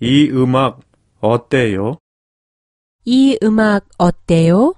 이 음악 어때요? 이 음악 어때요?